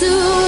to